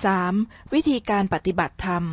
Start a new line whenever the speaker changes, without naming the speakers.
3. วิธีการปฏิบัติธรรม